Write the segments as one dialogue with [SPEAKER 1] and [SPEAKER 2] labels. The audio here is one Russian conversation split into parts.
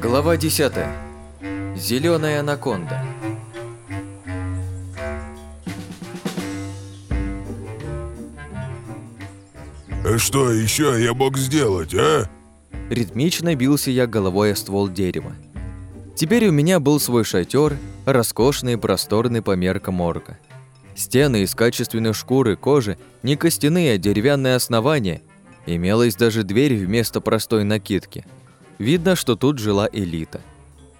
[SPEAKER 1] Глава 10. Зеленая анаконда.
[SPEAKER 2] А что еще я мог сделать, а?
[SPEAKER 1] Ритмично бился я головой о ствол дерева. Теперь у меня был свой шатер, роскошный и просторный по меркам орка. Стены из качественной шкуры кожи, не костяные, а деревянное основание. Имелась даже дверь вместо простой накидки. Видно, что тут жила элита.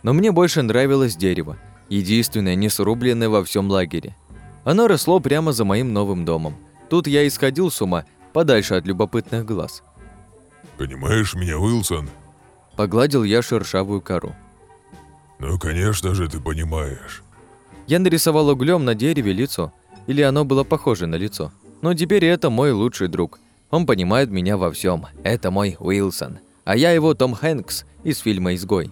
[SPEAKER 1] Но мне больше нравилось дерево, единственное не срубленное во всем лагере. Оно росло прямо за моим новым домом. Тут я исходил с ума, подальше от любопытных глаз.
[SPEAKER 2] Понимаешь меня, Уилсон?
[SPEAKER 1] Погладил я шершавую кору.
[SPEAKER 2] Ну, конечно же, ты понимаешь.
[SPEAKER 1] Я нарисовал углем на дереве лицо, или оно было похоже на лицо. Но теперь это мой лучший друг. Он понимает меня во всем. Это мой Уилсон. А я его Том Хэнкс из фильма «Изгой».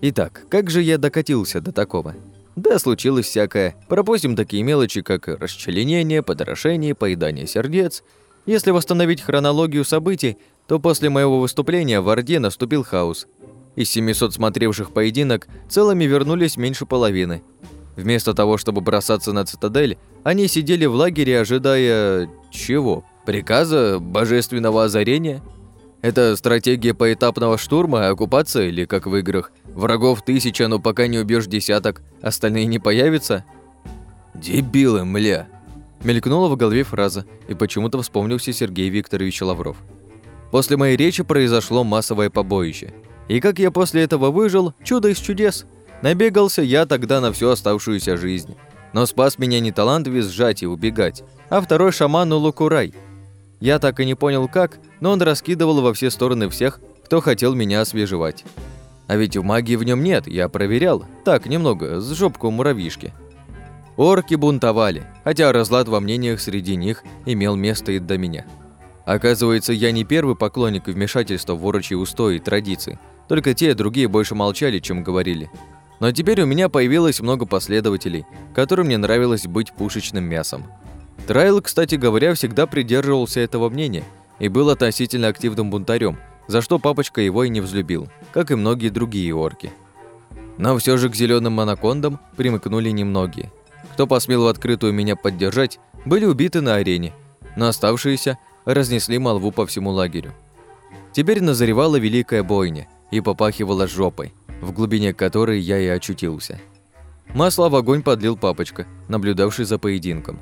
[SPEAKER 1] Итак, как же я докатился до такого? Да, случилось всякое. Пропустим такие мелочи, как расчленение, подорошение, поедание сердец. Если восстановить хронологию событий, то после моего выступления в Орде наступил хаос. Из 700 смотревших поединок целыми вернулись меньше половины. Вместо того, чтобы бросаться на цитадель, они сидели в лагере, ожидая... чего? Приказа? Божественного озарения? Это стратегия поэтапного штурма, оккупация или, как в играх, врагов тысяча, но пока не убьешь десяток, остальные не появятся? Дебилы, мля! Мелькнула в голове фраза, и почему-то вспомнился Сергей Викторович Лавров. После моей речи произошло массовое побоище. И как я после этого выжил, чудо из чудес. Набегался я тогда на всю оставшуюся жизнь. Но спас меня не талант визжать и убегать, а второй шаман Улукурай. Я так и не понял как, но он раскидывал во все стороны всех, кто хотел меня освежевать. А ведь в магии в нем нет, я проверял. Так, немного, с жопку муравьишки. Орки бунтовали, хотя разлад во мнениях среди них имел место и до меня. Оказывается, я не первый поклонник вмешательства в урочьи устои и традиции. Только те и другие больше молчали, чем говорили. Но теперь у меня появилось много последователей, которым мне нравилось быть пушечным мясом. Трайл, кстати говоря, всегда придерживался этого мнения и был относительно активным бунтарем, за что папочка его и не взлюбил, как и многие другие орки. Но все же к зеленым анакондам примыкнули немногие – кто посмел в открытую меня поддержать, были убиты на арене, но оставшиеся разнесли молву по всему лагерю. Теперь назревала великая бойня и попахивала жопой, в глубине которой я и очутился. Масло в огонь подлил папочка, наблюдавший за поединком.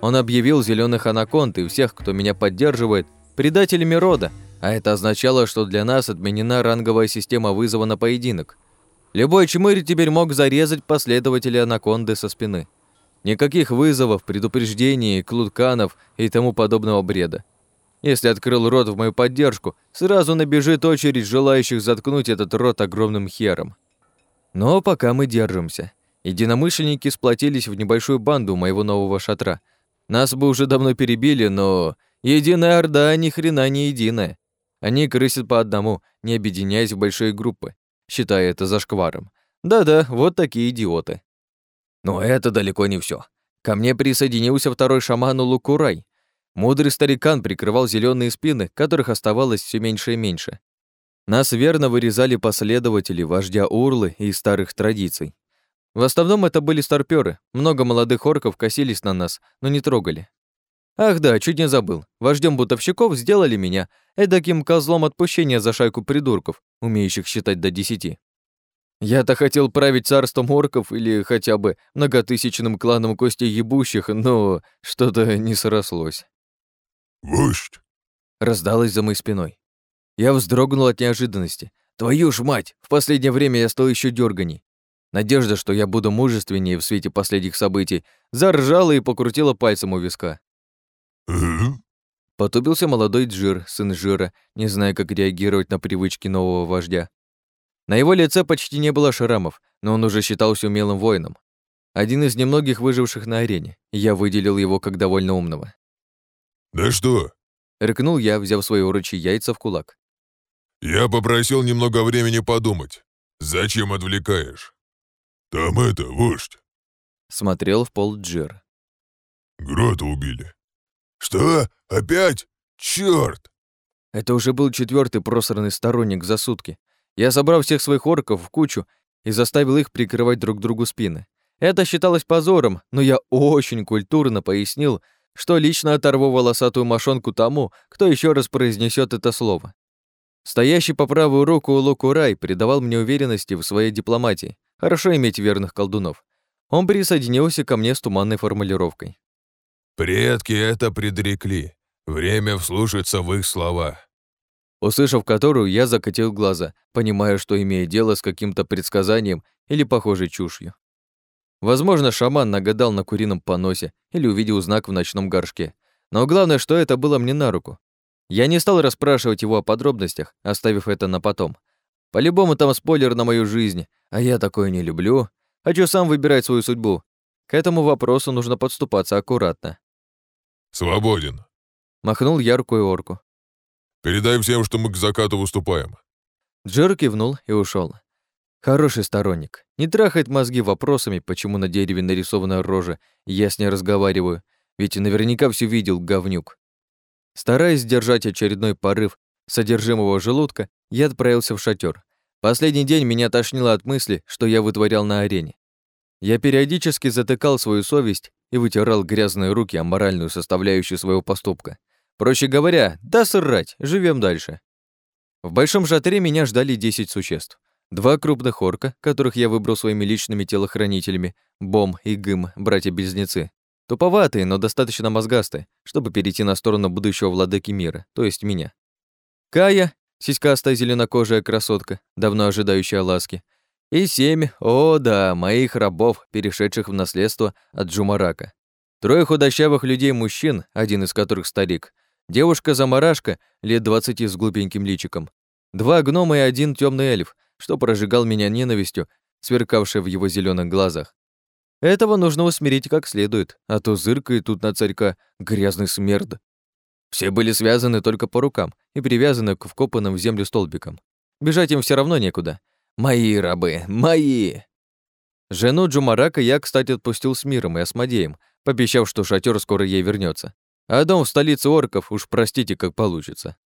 [SPEAKER 1] Он объявил зеленых анаконд и всех, кто меня поддерживает, предателями рода, а это означало, что для нас отменена ранговая система вызова на поединок. Любой чмырь теперь мог зарезать последователя анаконды со спины. Никаких вызовов, предупреждений, клутканов и тому подобного бреда. Если открыл рот в мою поддержку, сразу набежит очередь желающих заткнуть этот рот огромным хером. Но пока мы держимся. Единомышленники сплотились в небольшую банду моего нового шатра. Нас бы уже давно перебили, но единая орда ни хрена не единая. Они крысят по одному, не объединяясь в большие группы, считая это зашкваром. Да-да, вот такие идиоты. Но это далеко не все. Ко мне присоединился второй шаман Лукурай. Мудрый старикан прикрывал зеленые спины, которых оставалось все меньше и меньше. Нас верно вырезали последователи вождя Урлы и старых традиций. В основном это были старпёры. Много молодых орков косились на нас, но не трогали. Ах да, чуть не забыл. Вождем бутовщиков сделали меня эдаким козлом отпущения за шайку придурков, умеющих считать до десяти. Я-то хотел править царством орков или хотя бы многотысячным кланом костей ебущих, но что-то не срослось.
[SPEAKER 2] «Вождь!»
[SPEAKER 1] Раздалось за моей спиной. Я вздрогнул от неожиданности. Твою ж мать, в последнее время я стал еще дерганей. Надежда, что я буду мужественнее в свете последних событий, заржала и покрутила пальцем у виска. Потупился молодой Джир, сын Жира, не зная, как реагировать на привычки нового вождя. На его лице почти не было шрамов, но он уже считался умелым воином. Один из немногих выживших на арене, я выделил его как довольно умного.
[SPEAKER 2] «Да что?»
[SPEAKER 1] — рыкнул я, взяв свои урочи яйца в кулак.
[SPEAKER 2] «Я попросил немного времени подумать. Зачем отвлекаешь? Там это, вождь!»
[SPEAKER 1] Смотрел в пол Джир.
[SPEAKER 2] «Грота убили». «Что? Опять? Чёрт!»
[SPEAKER 1] Это уже был четвертый просранный сторонник за сутки. Я собрал всех своих орков в кучу и заставил их прикрывать друг другу спины. Это считалось позором, но я очень культурно пояснил, что лично оторву волосатую мошонку тому, кто еще раз произнесет это слово. Стоящий по правую руку Локурай придавал мне уверенности в своей дипломатии. Хорошо иметь верных колдунов. Он присоединился ко мне с туманной формулировкой.
[SPEAKER 2] «Предки это предрекли. Время вслушаться в их слова».
[SPEAKER 1] Услышав которую, я закатил глаза, понимая, что имею дело с каким-то предсказанием или похожей чушью. Возможно, шаман нагадал на курином поносе или увидел знак в ночном горшке. Но главное, что это было мне на руку. Я не стал расспрашивать его о подробностях, оставив это на потом. По-любому там спойлер на мою жизнь, а я такое не люблю. Хочу сам выбирать свою судьбу. К этому вопросу нужно подступаться аккуратно.
[SPEAKER 2] «Свободен», —
[SPEAKER 1] махнул я рукой орку.
[SPEAKER 2] «Передай всем, что мы к закату выступаем».
[SPEAKER 1] Джер кивнул и ушел. Хороший сторонник. Не трахает мозги вопросами, почему на дереве нарисована рожа, и я с ней разговариваю, ведь наверняка все видел говнюк. Стараясь сдержать очередной порыв содержимого желудка, я отправился в шатер. Последний день меня тошнило от мысли, что я вытворял на арене. Я периодически затыкал свою совесть и вытирал грязные руки о моральную составляющую своего поступка. Проще говоря, да срать, живем дальше. В большом шатре меня ждали 10 существ. Два крупных орка, которых я выбрал своими личными телохранителями, Бом и Гым, братья-близнецы. Туповатые, но достаточно мозгастые, чтобы перейти на сторону будущего владыки мира, то есть меня. Кая, сиськастая зеленокожая красотка, давно ожидающая ласки. И семь, о да, моих рабов, перешедших в наследство от Джумарака. Трое худощавых людей-мужчин, один из которых старик, девушка-замарашка, лет двадцати с глупеньким личиком, два гнома и один темный эльф, что прожигал меня ненавистью, сверкавшей в его зеленых глазах. Этого нужно усмирить как следует, а то зыркает тут на царька грязный смерд. Все были связаны только по рукам и привязаны к вкопанным в землю столбикам. Бежать им все равно некуда. Мои рабы, мои! Жену Джумарака я, кстати, отпустил с миром и осмодеем, пообещав, что шатер скоро ей вернется. А дом в столице орков, уж простите, как получится.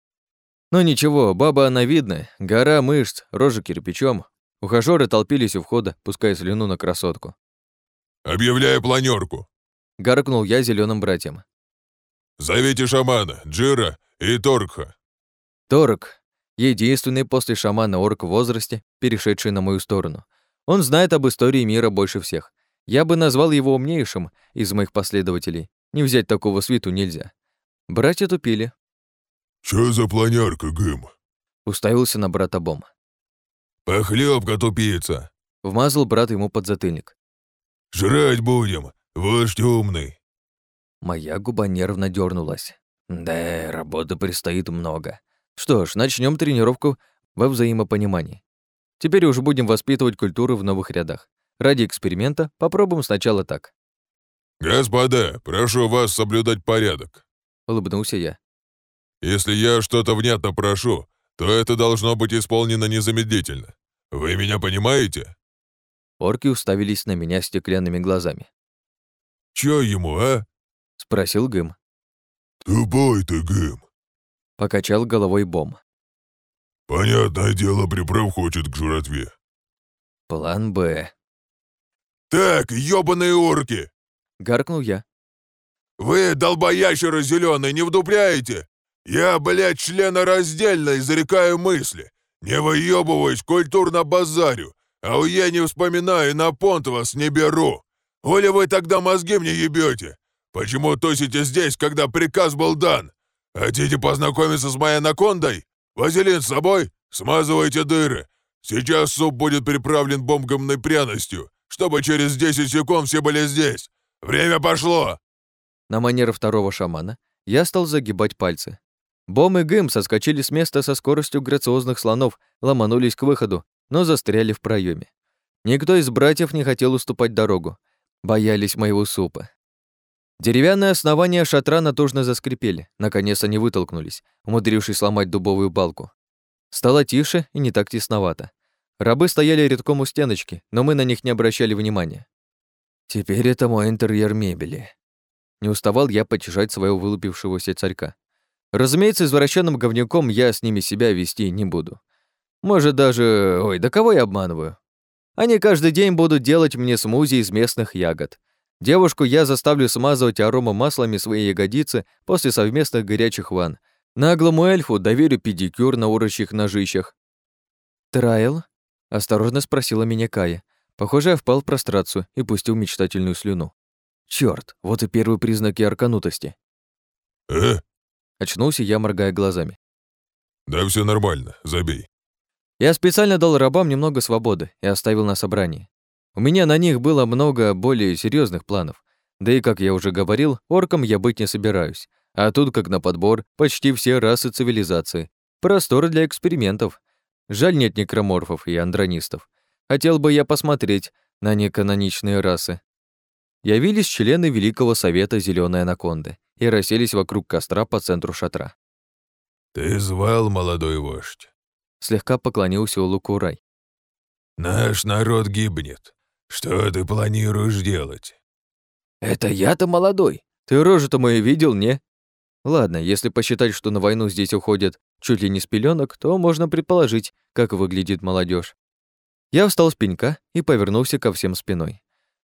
[SPEAKER 1] Но ничего, баба она видная, гора мышц, рожа кирпичом. Ухажёры толпились у входа, пуская слюну на красотку.
[SPEAKER 2] «Объявляю планерку,
[SPEAKER 1] гаркнул я зеленым братьям.
[SPEAKER 2] «Зовите шамана, Джира и Торгха».
[SPEAKER 1] Торг — единственный после шамана орк в возрасте, перешедший на мою сторону. Он знает об истории мира больше всех. Я бы назвал его умнейшим из моих последователей. Не взять такого свиту нельзя. Братья тупили,
[SPEAKER 2] «Чё за планерка, Гым?»
[SPEAKER 1] Уставился на брата Бом.
[SPEAKER 2] «Похлёбка, тупица!»
[SPEAKER 1] Вмазал брат ему под затыльник.
[SPEAKER 2] «Жрать будем, вождь умный!»
[SPEAKER 1] Моя губа нервно дернулась. Да, работы предстоит много. Что ж, начнем тренировку во взаимопонимании. Теперь уже будем воспитывать культуру в новых рядах. Ради эксперимента попробуем сначала так.
[SPEAKER 2] «Господа, прошу вас соблюдать порядок», —
[SPEAKER 1] улыбнулся я.
[SPEAKER 2] Если я что-то внятно прошу, то это должно быть исполнено незамедлительно. Вы меня понимаете?»
[SPEAKER 1] Орки уставились на меня стеклянными глазами.
[SPEAKER 2] «Чё ему, а?»
[SPEAKER 1] — спросил Гым.
[SPEAKER 2] «Тупой ты, Гым!»
[SPEAKER 1] — покачал головой Бом.
[SPEAKER 2] «Понятное дело, приправ хочет к жратве».
[SPEAKER 1] «План Б».
[SPEAKER 2] «Так, ёбаные орки!»
[SPEAKER 1] — гаркнул я.
[SPEAKER 2] «Вы, долбоящеры зеленые, не вдупляете? Я, блядь, членораздельно изрекаю мысли. Не выебываюсь, культурно базарю. А у я не вспоминаю, на понт вас не беру. Оля вы тогда мозги мне ебете? Почему тусите здесь, когда приказ был дан? Хотите познакомиться с моей анакондой? Вазелин с собой? Смазывайте дыры. Сейчас суп будет приправлен бомбгомной пряностью, чтобы через 10 секунд все были здесь. Время пошло!»
[SPEAKER 1] На манер второго шамана я стал загибать пальцы. Бом и Гым соскочили с места со скоростью грациозных слонов, ломанулись к выходу, но застряли в проеме. Никто из братьев не хотел уступать дорогу. Боялись моего супа. Деревянные основания шатра натужно заскрипели. Наконец они вытолкнулись, умудрившись сломать дубовую балку. Стало тише и не так тесновато. Рабы стояли редком у стеночки, но мы на них не обращали внимания. Теперь это мой интерьер мебели. Не уставал я потешать своего вылупившегося царька. Разумеется, извращенным говнюком я с ними себя вести не буду. Может, даже... Ой, да кого я обманываю? Они каждый день будут делать мне смузи из местных ягод. Девушку я заставлю смазывать аромамаслами свои ягодицы после совместных горячих ванн. Наглому эльфу доверю педикюр на урочьих ножищах. «Трайл?» — осторожно спросила меня Кая. Похоже, я впал в прострацию и пустил мечтательную слюну. Чёрт, вот и первые признаки арканутости.
[SPEAKER 2] «Э?»
[SPEAKER 1] Очнулся я, моргая глазами.
[SPEAKER 2] «Да все нормально, забей».
[SPEAKER 1] Я специально дал рабам немного свободы и оставил на собрании. У меня на них было много более серьезных планов. Да и, как я уже говорил, орком я быть не собираюсь. А тут, как на подбор, почти все расы цивилизации. Простор для экспериментов. Жаль, нет некроморфов и андронистов. Хотел бы я посмотреть на неканоничные расы. Явились члены Великого Совета Зеленой Анаконды и расселись вокруг костра по центру шатра.
[SPEAKER 2] «Ты звал, молодой вождь?»
[SPEAKER 1] Слегка поклонился Лукурай.
[SPEAKER 2] «Наш народ гибнет. Что ты планируешь делать?»
[SPEAKER 1] «Это я-то молодой. Ты рожу-то мою видел, не?» Ладно, если посчитать, что на войну здесь уходят чуть ли не с пеленок, то можно предположить, как выглядит молодежь. Я встал с пенька и повернулся ко всем спиной.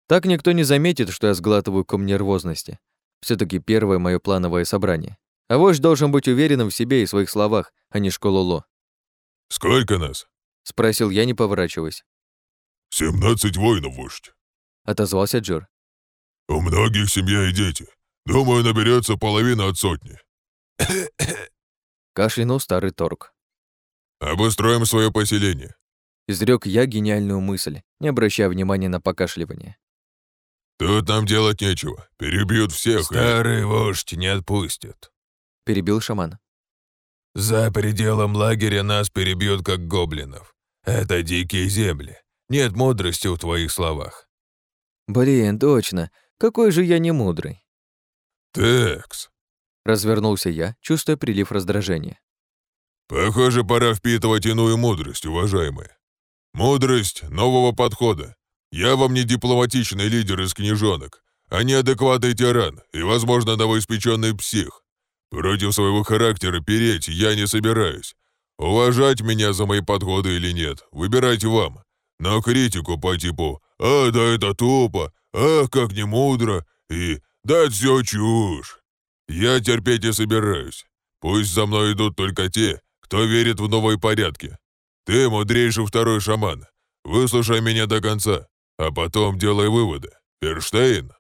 [SPEAKER 1] Так никто не заметит, что я сглатываю ком нервозности. все таки первое мое плановое собрание. А вождь должен быть уверенным в себе и своих словах, а не школоло.
[SPEAKER 2] «Сколько нас?»
[SPEAKER 1] — спросил я, не поворачиваясь.
[SPEAKER 2] «Семнадцать воинов, вождь», —
[SPEAKER 1] отозвался Джор.
[SPEAKER 2] «У многих семья и дети. Думаю, наберется половина от сотни».
[SPEAKER 1] Кашлянул старый торг.
[SPEAKER 2] «Обустроим свое поселение», —
[SPEAKER 1] изрек я гениальную мысль, не обращая внимания на покашливание.
[SPEAKER 2] «Тут нам делать нечего. Перебьют всех.
[SPEAKER 3] Старый и... вождь не отпустят», —
[SPEAKER 1] перебил шаман.
[SPEAKER 3] «За пределом лагеря нас перебьют, как гоблинов. Это дикие земли. Нет мудрости в твоих словах.
[SPEAKER 1] Блин, точно. Какой же я не мудрый.
[SPEAKER 2] Текс.
[SPEAKER 1] Развернулся я, чувствуя прилив раздражения.
[SPEAKER 2] Похоже, пора впитывать иную мудрость, уважаемые. Мудрость нового подхода. Я вам не дипломатичный лидер из книжонок, а неадекватный тиран и, возможно, новоиспеченный псих. Против своего характера переть я не собираюсь. Уважать меня за мои подходы или нет, выбирайте вам. Но критику по типу «А, да это тупо», «Ах, как не мудро» и «Да все чушь». Я терпеть не собираюсь. Пусть за мной идут только те, кто верит в новые порядки. Ты мудрейший второй шаман. Выслушай меня до конца, а потом делай выводы. Ферштейн.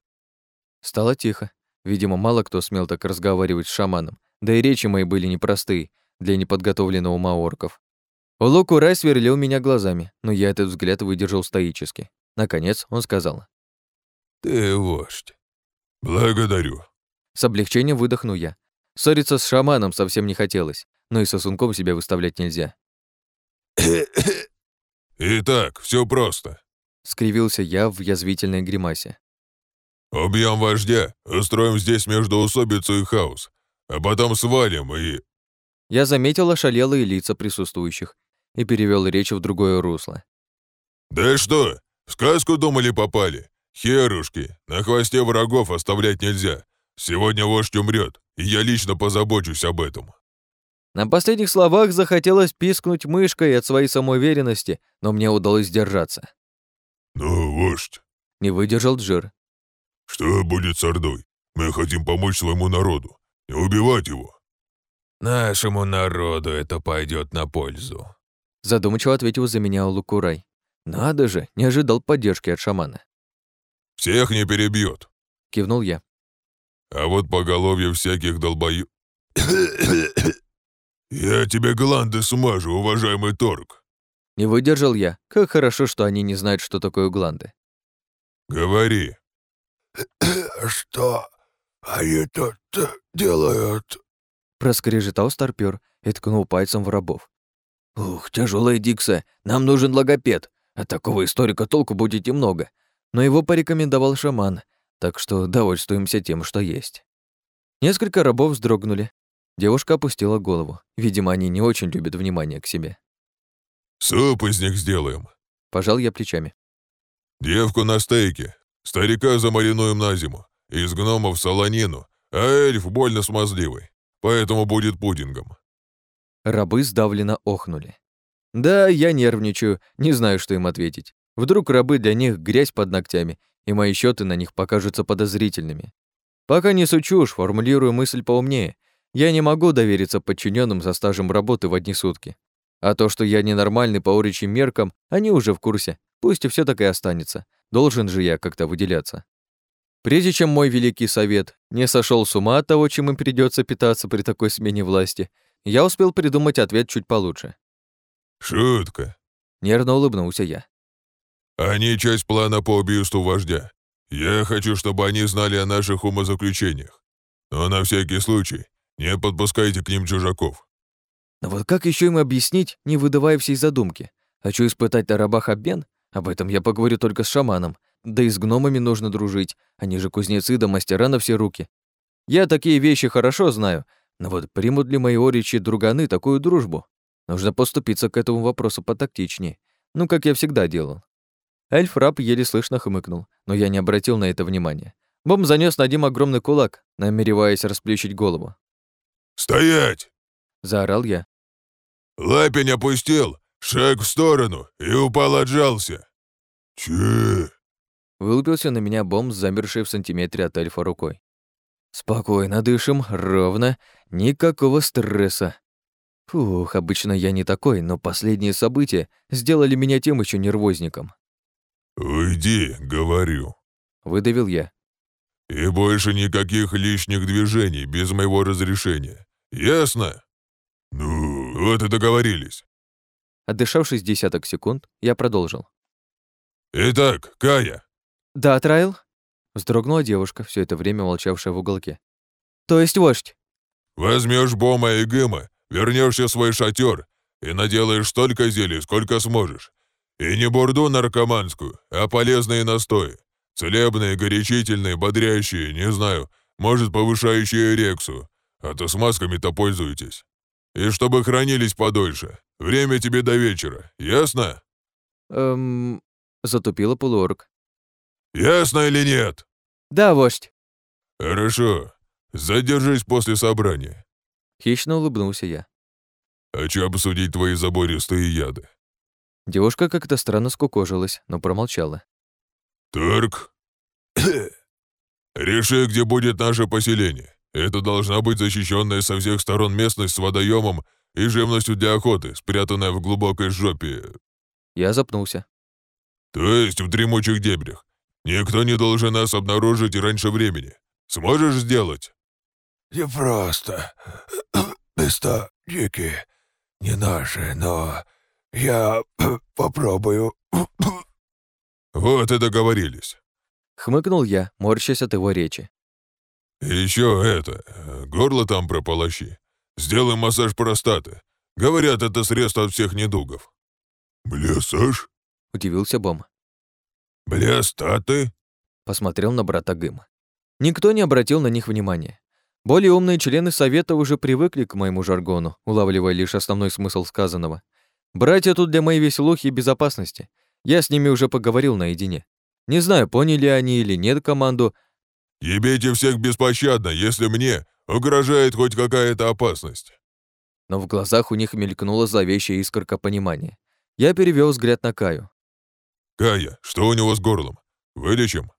[SPEAKER 1] Стало тихо. Видимо, мало кто смел так разговаривать с шаманом. Да и речи мои были непростые для неподготовленного ума орков. Улуку Рай сверлил меня глазами, но я этот взгляд выдержал стоически. Наконец он сказал.
[SPEAKER 2] «Ты вождь. Благодарю».
[SPEAKER 1] С облегчением выдохну я. Ссориться с шаманом совсем не хотелось, но и сосунком себя выставлять нельзя.
[SPEAKER 2] «Итак, все просто», —
[SPEAKER 1] скривился я в язвительной гримасе.
[SPEAKER 2] «Убьем вождя, устроим здесь междоусобицу и хаос, а потом свалим и...»
[SPEAKER 1] Я заметил ошалелые лица присутствующих и перевел речь в другое русло.
[SPEAKER 2] «Да что, в сказку думали попали? Херушки, на хвосте врагов оставлять нельзя. Сегодня вождь умрет, и я лично позабочусь об этом».
[SPEAKER 1] На последних словах захотелось пискнуть мышкой от своей самоуверенности, но мне удалось сдержаться.
[SPEAKER 2] «Ну, вождь», —
[SPEAKER 1] не выдержал Джир.
[SPEAKER 2] «Что будет с Ордой? Мы хотим помочь своему народу, не убивать его».
[SPEAKER 3] «Нашему народу это пойдет на пользу»,
[SPEAKER 1] Задумчиво ответил за меня Лукурай. Надо же, не ожидал поддержки от шамана.
[SPEAKER 2] «Всех не перебьет,
[SPEAKER 1] кивнул я.
[SPEAKER 2] «А вот поголовье всяких долбою...» «Я тебе гланды смажу, уважаемый торг!»
[SPEAKER 1] Не выдержал я. Как хорошо, что они не знают, что такое гланды.
[SPEAKER 2] «Говори!»
[SPEAKER 3] «Что они тут делают?»
[SPEAKER 1] Проскрежетал старпёр и ткнул пальцем в рабов. «Ух, тяжелая Дикса, нам нужен логопед. От такого историка толку будет немного. Но его порекомендовал шаман, так что довольствуемся тем, что есть». Несколько рабов вздрогнули. Девушка опустила голову. Видимо, они не очень любят внимание к себе.
[SPEAKER 2] «Суп из них сделаем», —
[SPEAKER 1] пожал я плечами.
[SPEAKER 2] «Девку на стейке, старика замаринуем на зиму, из гномов солонину, а эльф больно смазливый, поэтому будет пудингом».
[SPEAKER 1] Рабы сдавленно охнули. Да, я нервничаю, не знаю, что им ответить. Вдруг рабы для них грязь под ногтями, и мои счеты на них покажутся подозрительными. Пока не сучу уж, формулирую мысль поумнее. Я не могу довериться подчиненным за стажем работы в одни сутки. А то, что я ненормальный по уричьим меркам, они уже в курсе. Пусть и все так и останется. Должен же я как-то выделяться. Прежде чем мой великий совет не сошел с ума от того, чем им придется питаться при такой смене власти, я успел придумать ответ чуть получше.
[SPEAKER 2] «Шутка», —
[SPEAKER 1] нервно улыбнулся я.
[SPEAKER 2] «Они часть плана по убийству вождя. Я хочу, чтобы они знали о наших умозаключениях. Но на всякий случай не подпускайте к ним чужаков».
[SPEAKER 1] Но вот как еще им объяснить, не выдавая всей задумки? Хочу испытать на рабах обмен? Об этом я поговорю только с шаманом. Да и с гномами нужно дружить. Они же кузнецы да мастера на все руки. Я такие вещи хорошо знаю, но вот примут ли мои оричи друганы такую дружбу? Нужно поступиться к этому вопросу потактичнее. Ну, как я всегда делал. Эльф-раб еле слышно хмыкнул, но я не обратил на это внимания. Бом занёс Надим огромный кулак, намереваясь расплющить голову.
[SPEAKER 2] «Стоять!»
[SPEAKER 1] — заорал я.
[SPEAKER 2] «Лапень опустил, шаг в сторону и упал отжался». «Че?»
[SPEAKER 1] Вылупился на меня бомб, замерший в сантиметре от эльфа рукой. Спокойно дышим, ровно, никакого стресса. Фух, обычно я не такой, но последние события сделали меня тем еще нервозником.
[SPEAKER 2] «Уйди, говорю», —
[SPEAKER 1] выдавил я.
[SPEAKER 2] «И больше никаких лишних движений без моего разрешения. Ясно? Ну, вот и договорились».
[SPEAKER 1] Отдышавшись десяток секунд, я продолжил.
[SPEAKER 2] «Итак, Кая,
[SPEAKER 1] «Да, Трайл?» Вздрогнула девушка, все это время молчавшая в уголке. «То есть вождь?»
[SPEAKER 2] Возьмешь Бома и Гыма, вернешься в свой шатер и наделаешь столько зелий, сколько сможешь. И не бурду наркоманскую, а полезные настои. Целебные, горячительные, бодрящие, не знаю, может, повышающие эрексу. А то с масками-то пользуйтесь. И чтобы хранились подольше. Время тебе до вечера, ясно?»
[SPEAKER 1] «Эм...» — затупила полуорг.
[SPEAKER 2] Ясно или нет?
[SPEAKER 1] Да, вождь.
[SPEAKER 2] Хорошо. Задержись после собрания.
[SPEAKER 1] Хищно улыбнулся я.
[SPEAKER 2] Хочу обсудить твои забористые яды.
[SPEAKER 1] Девушка как-то странно скукожилась, но промолчала.
[SPEAKER 2] Тарк. Реши, где будет наше поселение. Это должна быть защищенная со всех сторон местность с водоемом и живностью для охоты, спрятанная в глубокой жопе.
[SPEAKER 1] Я запнулся.
[SPEAKER 2] То есть в дремучих дебрях. Никто не должен нас обнаружить раньше времени. Сможешь сделать?»
[SPEAKER 3] «Не просто. Места дикие, не наши, но я попробую».
[SPEAKER 2] «Вот и договорились».
[SPEAKER 1] Хмыкнул я, морщась от его речи.
[SPEAKER 2] Еще это, горло там прополощи. Сделаем массаж простаты. Говорят, это средство от всех недугов». «Массаж?»
[SPEAKER 1] — удивился Бом.
[SPEAKER 2] «Блястаты?»
[SPEAKER 1] — посмотрел на брата Гым. Никто не обратил на них внимания. Более умные члены Совета уже привыкли к моему жаргону, улавливая лишь основной смысл сказанного. Братья тут для моей веселухи и безопасности. Я с ними уже поговорил наедине. Не знаю, поняли они или нет команду.
[SPEAKER 2] «Ебейте всех беспощадно, если мне угрожает хоть какая-то опасность».
[SPEAKER 1] Но в глазах у них мелькнула зловещая искорка понимания. Я перевел взгляд на Каю.
[SPEAKER 2] «Кая, что у него с горлом? Вылечим?»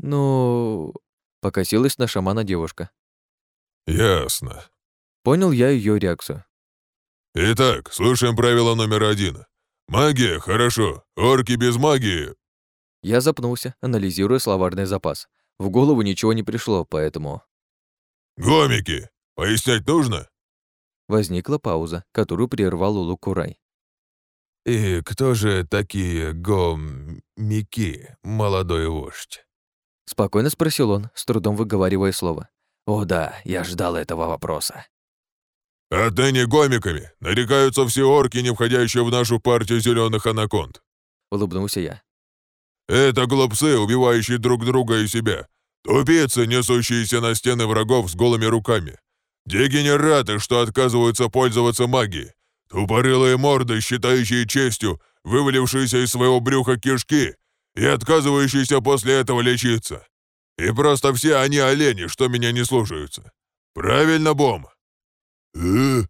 [SPEAKER 1] «Ну...» — покосилась на шамана девушка.
[SPEAKER 2] «Ясно».
[SPEAKER 1] Понял я ее реакцию.
[SPEAKER 2] «Итак, слушаем правило номер один. Магия — хорошо, орки без магии...»
[SPEAKER 1] Я запнулся, анализируя словарный запас. В голову ничего не пришло, поэтому...
[SPEAKER 2] «Гомики! Пояснять нужно?»
[SPEAKER 1] Возникла пауза, которую прервал Улукурай.
[SPEAKER 3] «И кто же такие гомики, молодой вождь?»
[SPEAKER 1] Спокойно спросил он, с трудом выговаривая слово. «О да, я ждал этого вопроса».
[SPEAKER 2] «Отныне гомиками нарекаются все орки, не входящие в нашу партию зеленых анаконд», —
[SPEAKER 1] улыбнулся я.
[SPEAKER 2] «Это глупцы, убивающие друг друга и себя, тупицы, несущиеся на стены врагов с голыми руками, дегенераты, что отказываются пользоваться магией, Тупорылые морды, считающие честью, вывалившиеся из своего брюха кишки и отказывающиеся после этого лечиться. И просто все они олени, что меня не слушаются. Правильно, Бом?» «Э?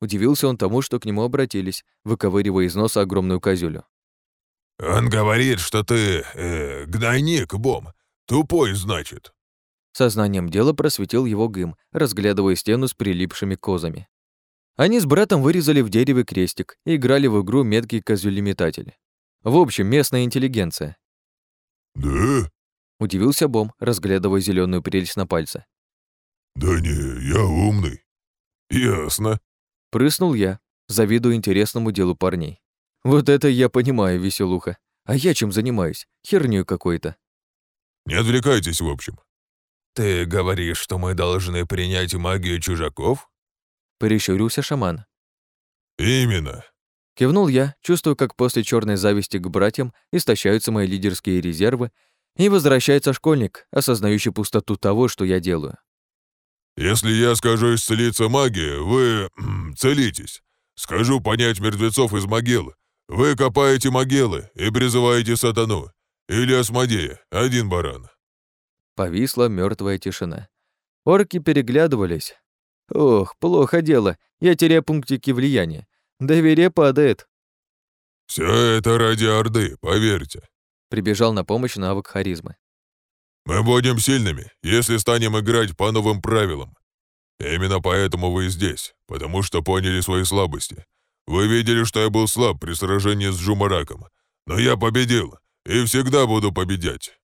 [SPEAKER 1] Удивился он тому, что к нему обратились, выковыривая из носа огромную козюлю.
[SPEAKER 2] «Он говорит, что ты... Э, гнойник, Бом. Тупой, значит».
[SPEAKER 1] Сознанием дела просветил его Гым, разглядывая стену с прилипшими козами. Они с братом вырезали в дереве крестик и играли в игру меткий козюлеметатель. В общем, местная интеллигенция.
[SPEAKER 2] «Да?»
[SPEAKER 1] — удивился Бом, разглядывая зеленую прелесть на пальце.
[SPEAKER 2] «Да не, я умный». «Ясно», —
[SPEAKER 1] прыснул я, завидуя интересному делу парней. Вот это я понимаю, веселуха. А я чем занимаюсь? Херню какой-то.
[SPEAKER 2] «Не отвлекайтесь, в общем».
[SPEAKER 3] «Ты говоришь, что мы должны принять магию чужаков?»
[SPEAKER 1] Прищурился шаман.
[SPEAKER 2] «Именно».
[SPEAKER 1] Кивнул я, чувствую, как после черной зависти к братьям истощаются мои лидерские резервы, и возвращается школьник, осознающий пустоту того, что я делаю.
[SPEAKER 2] «Если я скажу исцелиться магией, вы целитесь. Скажу понять мертвецов из могил. Вы копаете могилы и призываете сатану. Или осмодея, один баран».
[SPEAKER 1] Повисла мертвая тишина. Орки переглядывались. Ох, плохо дело. Я теряю пунктики влияния. Доверие падает.
[SPEAKER 2] Все это ради Орды, поверьте.
[SPEAKER 1] Прибежал на помощь навык харизмы.
[SPEAKER 2] Мы будем сильными, если станем играть по новым правилам. Именно поэтому вы здесь, потому что поняли свои слабости. Вы видели, что я был слаб при сражении с Джумараком, но я победил и всегда буду победять.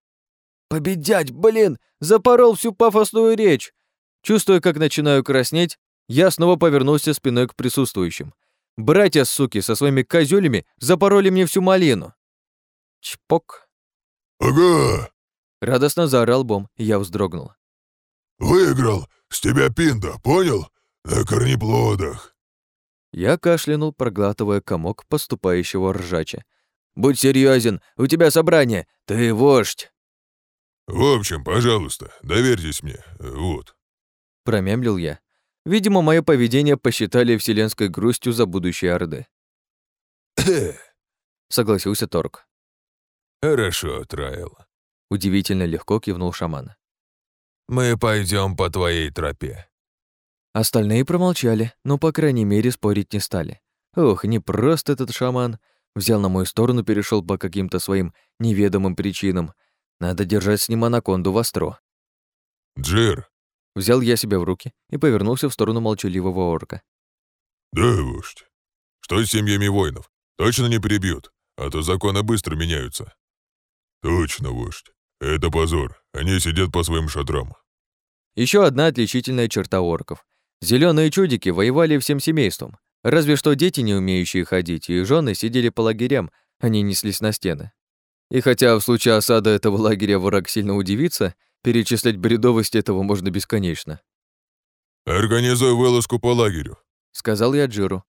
[SPEAKER 1] Победять, блин, запорол всю пафосную речь. Чувствуя, как начинаю краснеть, я снова повернулся спиной к присутствующим. Братья, суки, со своими козюлями запороли мне всю малину. Чпок.
[SPEAKER 2] «Ага!»
[SPEAKER 1] Радостно заорал Бом, и я вздрогнул.
[SPEAKER 2] «Выиграл! С тебя пинда, понял? На корнеплодах!»
[SPEAKER 1] Я кашлянул, проглатывая комок поступающего ржача. «Будь серьезен, у тебя собрание, ты вождь!»
[SPEAKER 2] «В общем, пожалуйста, доверьтесь мне, вот».
[SPEAKER 1] Промямлил я. Видимо, мое поведение посчитали вселенской грустью за будущее Орды. Согласился Торг.
[SPEAKER 3] «Хорошо, Трайл».
[SPEAKER 1] Удивительно легко кивнул шаман.
[SPEAKER 3] «Мы пойдем по твоей тропе».
[SPEAKER 1] Остальные промолчали, но, по крайней мере, спорить не стали. Ох, не просто этот шаман. Взял на мою сторону, перешел по каким-то своим неведомым причинам. Надо держать с ним анаконду востро.
[SPEAKER 2] «Джир!»
[SPEAKER 1] Взял я себя в руки и повернулся в сторону молчаливого орка.
[SPEAKER 2] «Да, вождь. Что с семьями воинов? Точно не перебьют, а то законы быстро меняются». «Точно, вождь. Это позор. Они сидят по своим шатрам».
[SPEAKER 1] Еще одна отличительная черта орков. Зеленые чудики воевали всем семейством. Разве что дети, не умеющие ходить, и жены сидели по лагерям, они неслись на стены. И хотя в случае осады этого лагеря враг сильно удивится, перечислять бредовость этого можно бесконечно.
[SPEAKER 2] «Организуй вылазку по лагерю», —
[SPEAKER 1] сказал я Джиру.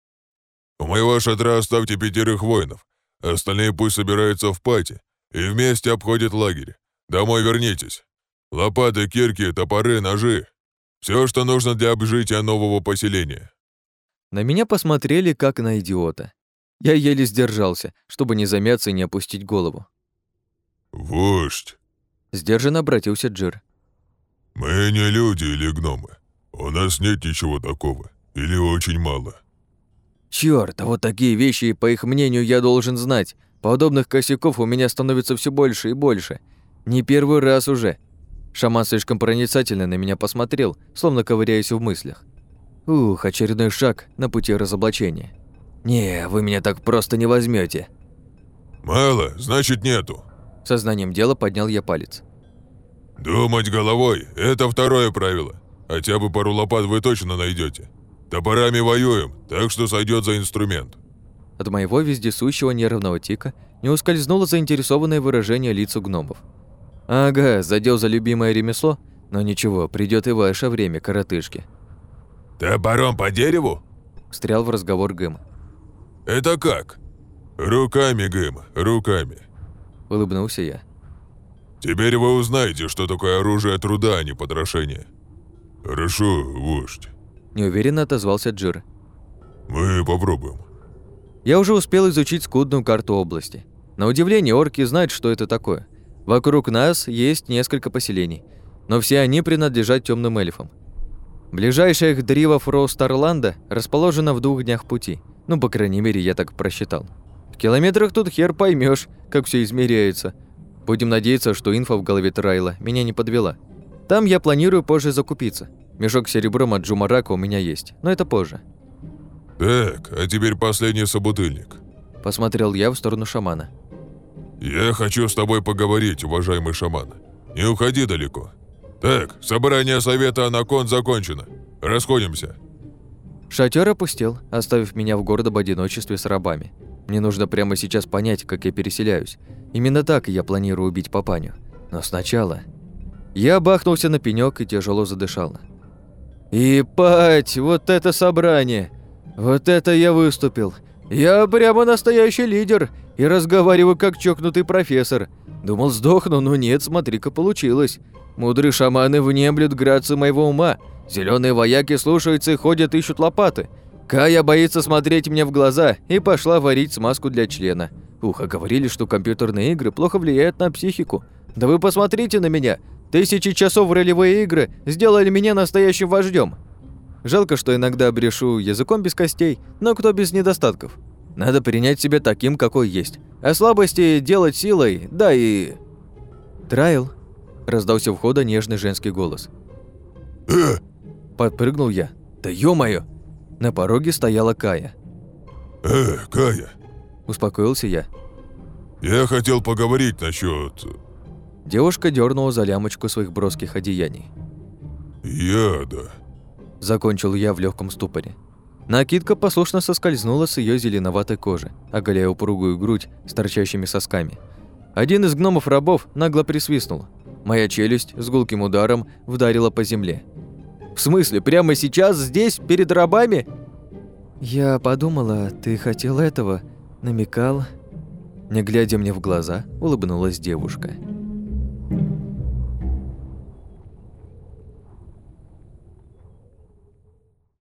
[SPEAKER 2] «У моего шатра оставьте пятерых воинов. Остальные пусть собираются в пати и вместе обходят лагерь. Домой вернитесь. Лопаты, кирки, топоры, ножи. Все, что нужно для обжития нового поселения».
[SPEAKER 1] На меня посмотрели, как на идиота. Я еле сдержался, чтобы не замяться и не опустить голову.
[SPEAKER 2] «Вождь!»
[SPEAKER 1] Сдержанно обратился Джир.
[SPEAKER 2] «Мы не люди или гномы. У нас нет ничего такого. Или очень мало».
[SPEAKER 1] Чёрт, а вот такие вещи, по их мнению, я должен знать. Подобных косяков у меня становится все больше и больше. Не первый раз уже. Шаман слишком проницательно на меня посмотрел, словно ковыряясь в мыслях. Ух, очередной шаг на пути разоблачения. Не, вы меня так просто не возьмете.
[SPEAKER 2] «Мало, значит нету»,
[SPEAKER 1] Сознанием дела поднял я палец.
[SPEAKER 2] «Думать головой – это второе правило. Хотя бы пару лопат вы точно найдете. Топорами воюем, так что сойдет за инструмент».
[SPEAKER 1] От моего вездесущего нервного тика не ускользнуло заинтересованное выражение лицу гномов. «Ага, задел за любимое ремесло? Но ничего, придет и ваше время, коротышки».
[SPEAKER 2] «Топором по дереву?»
[SPEAKER 1] – встрял в разговор Гэм.
[SPEAKER 2] «Это как?» «Руками, Гэм, руками
[SPEAKER 1] улыбнулся я.
[SPEAKER 2] «Теперь вы узнаете, что такое оружие труда, а не подрошение». «Хорошо, вождь», —
[SPEAKER 1] неуверенно отозвался Джир.
[SPEAKER 2] «Мы попробуем».
[SPEAKER 1] Я уже успел изучить скудную карту области. На удивление, орки знают, что это такое. Вокруг нас есть несколько поселений, но все они принадлежат темным эльфам. Ближайшая к Дривов Роустарланда расположена в двух днях пути. Ну, по крайней мере, я так просчитал. В километрах тут хер поймешь, как все измеряется. Будем надеяться, что инфа в голове Трайла меня не подвела. Там я планирую позже закупиться. Мешок с серебром от Джумарака у меня есть, но это позже.
[SPEAKER 2] Так, а теперь последний собутыльник.
[SPEAKER 1] Посмотрел я в сторону шамана.
[SPEAKER 2] Я хочу с тобой поговорить, уважаемый шаман. Не уходи далеко. Так, собрание совета Анакон закончено. Расходимся.
[SPEAKER 1] Шатер опустел, оставив меня в город об одиночестве с рабами. Мне нужно прямо сейчас понять, как я переселяюсь. Именно так я планирую убить папаню. Но сначала... Я бахнулся на пенёк и тяжело задышал. И пать, вот это собрание! Вот это я выступил! Я прямо настоящий лидер и разговариваю как чокнутый профессор. Думал, сдохну, но нет, смотри-ка, получилось. Мудрые шаманы внемлют грацию моего ума. Зеленые вояки слушаются и ходят ищут лопаты. Кая боится смотреть мне в глаза и пошла варить смазку для члена. Ух, а говорили, что компьютерные игры плохо влияют на психику. Да вы посмотрите на меня. Тысячи часов в ролевые игры сделали меня настоящим вождем. Жалко, что иногда брешу языком без костей, но кто без недостатков? Надо принять себя таким, какой есть. А слабости делать силой, да и... Трайл. Раздался у входа нежный женский голос.
[SPEAKER 2] Э,
[SPEAKER 1] Подпрыгнул я. Да ё-моё! На пороге стояла Кая.
[SPEAKER 2] э, Кая,
[SPEAKER 1] Успокоился я.
[SPEAKER 2] я хотел поговорить насчет
[SPEAKER 1] Девушка дернула за лямочку своих броских одеяний.
[SPEAKER 2] яда.
[SPEAKER 1] Закончил я в легком ступоре. Накидка послушно соскользнула с ее зеленоватой кожи, оголяя упругую грудь с торчащими сосками. Один из гномов-рабов нагло присвистнул. Моя челюсть с гулким ударом вдарила по земле. «В смысле, прямо сейчас, здесь, перед рабами?» «Я подумала, ты хотел этого, намекал...» Не глядя мне в глаза, улыбнулась девушка.